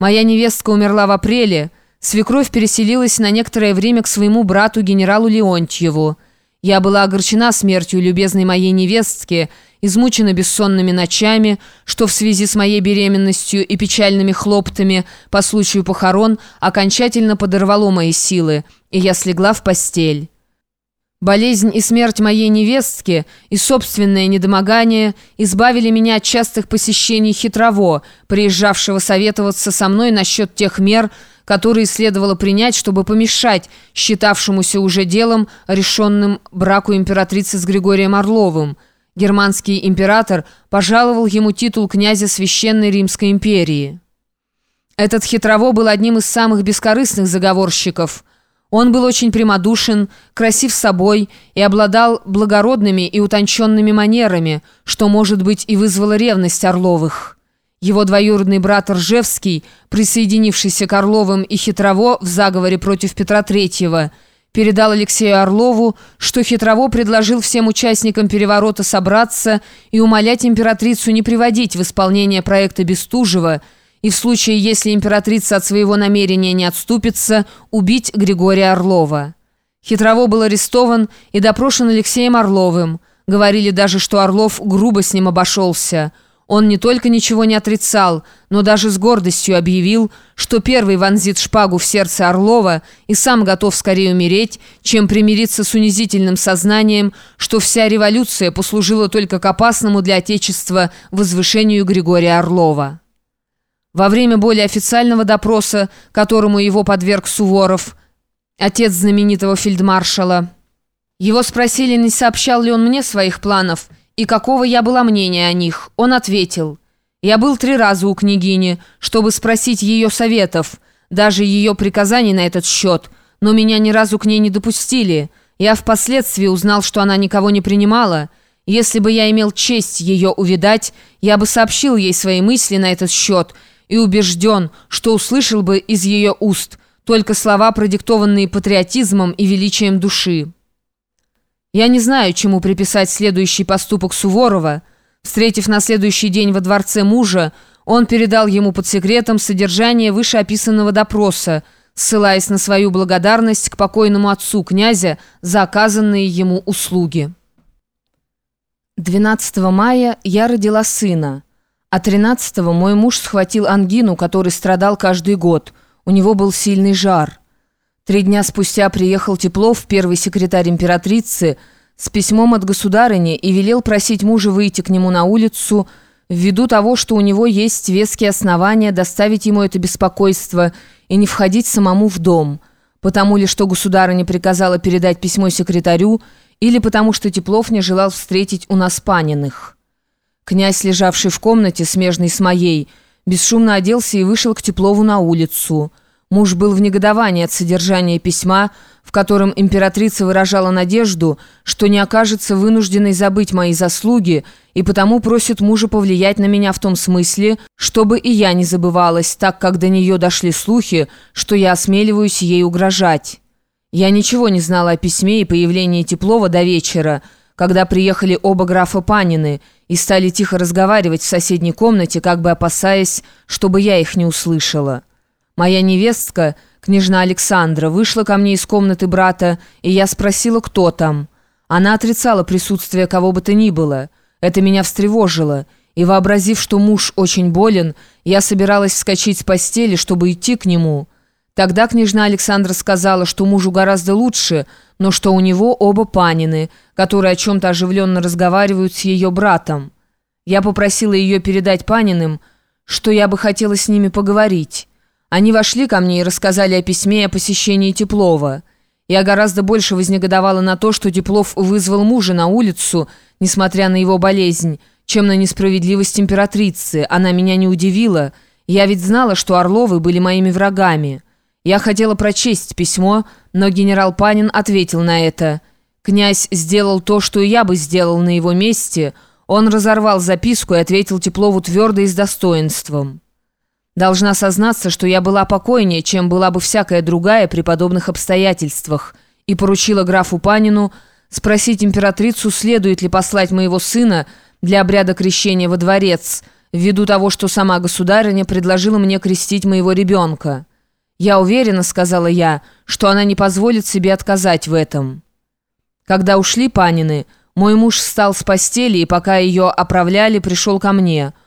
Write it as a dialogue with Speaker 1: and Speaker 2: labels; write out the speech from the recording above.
Speaker 1: Моя невестка умерла в апреле, свекровь переселилась на некоторое время к своему брату генералу Леонтьеву. Я была огорчена смертью любезной моей невестки, измучена бессонными ночами, что в связи с моей беременностью и печальными хлоптами по случаю похорон окончательно подорвало мои силы, и я слегла в постель. Болезнь и смерть моей невестки и собственное недомогание избавили меня от частых посещений хитрово, приезжавшего советоваться со мной насчет тех мер, которые следовало принять, чтобы помешать считавшемуся уже делом, решенным браку императрицы с Григорием Орловым. Германский император пожаловал ему титул князя Священной Римской империи. Этот хитрово был одним из самых бескорыстных заговорщиков – он был очень прямодушен, красив собой и обладал благородными и утонченными манерами, что, может быть, и вызвало ревность Орловых. Его двоюродный брат Ржевский, присоединившийся к Орловым и Хитрово в заговоре против Петра Третьего, передал Алексею Орлову, что Хитрово предложил всем участникам переворота собраться и умолять императрицу не приводить в исполнение проекта Бестужева – и в случае, если императрица от своего намерения не отступится, убить Григория Орлова. Хитрово был арестован и допрошен Алексеем Орловым. Говорили даже, что Орлов грубо с ним обошелся. Он не только ничего не отрицал, но даже с гордостью объявил, что первый вонзит шпагу в сердце Орлова и сам готов скорее умереть, чем примириться с унизительным сознанием, что вся революция послужила только к опасному для Отечества возвышению Григория Орлова. Во время более официального допроса, которому его подверг Суворов, отец знаменитого фельдмаршала, его спросили, не сообщал ли он мне своих планов и какого я была мнения о них. Он ответил, «Я был три раза у княгини, чтобы спросить ее советов, даже ее приказаний на этот счет, но меня ни разу к ней не допустили. Я впоследствии узнал, что она никого не принимала». Если бы я имел честь ее увидать, я бы сообщил ей свои мысли на этот счет – и убежден, что услышал бы из ее уст только слова, продиктованные патриотизмом и величием души. Я не знаю, чему приписать следующий поступок Суворова. Встретив на следующий день во дворце мужа, он передал ему под секретом содержание вышеописанного допроса, ссылаясь на свою благодарность к покойному отцу князя за оказанные ему услуги. 12 мая я родила сына. А 13-го мой муж схватил ангину, который страдал каждый год. У него был сильный жар. Три дня спустя приехал Теплов, первый секретарь императрицы, с письмом от государыни и велел просить мужа выйти к нему на улицу ввиду того, что у него есть веские основания доставить ему это беспокойство и не входить самому в дом, потому ли что государыня приказала передать письмо секретарю или потому что Теплов не желал встретить у нас Паниных. Князь, лежавший в комнате, смежной с моей, бесшумно оделся и вышел к Теплову на улицу. Муж был в негодовании от содержания письма, в котором императрица выражала надежду, что не окажется вынужденной забыть мои заслуги, и потому просит мужа повлиять на меня в том смысле, чтобы и я не забывалась, так как до нее дошли слухи, что я осмеливаюсь ей угрожать. Я ничего не знала о письме и появлении Теплова до вечера, когда приехали оба графа Панины и стали тихо разговаривать в соседней комнате, как бы опасаясь, чтобы я их не услышала. Моя невестка, княжна Александра, вышла ко мне из комнаты брата, и я спросила, кто там. Она отрицала присутствие кого бы то ни было. Это меня встревожило, и, вообразив, что муж очень болен, я собиралась вскочить с постели, чтобы идти к нему. Тогда княжна Александра сказала, что мужу гораздо лучше, но что у него оба панины, которые о чем-то оживленно разговаривают с ее братом. Я попросила ее передать паниным, что я бы хотела с ними поговорить. Они вошли ко мне и рассказали о письме и о посещении Теплова. Я гораздо больше вознегодовала на то, что Теплов вызвал мужа на улицу, несмотря на его болезнь, чем на несправедливость императрицы. Она меня не удивила. Я ведь знала, что Орловы были моими врагами». Я хотела прочесть письмо, но генерал Панин ответил на это. Князь сделал то, что я бы сделал на его месте. Он разорвал записку и ответил Теплову твердо и с достоинством. Должна сознаться, что я была покойнее, чем была бы всякая другая при подобных обстоятельствах, и поручила графу Панину спросить императрицу, следует ли послать моего сына для обряда крещения во дворец – ввиду того, что сама государыня предложила мне крестить моего ребенка. «Я уверена», — сказала я, — «что она не позволит себе отказать в этом». Когда ушли Панины, мой муж встал с постели и, пока ее оправляли, пришел ко мне —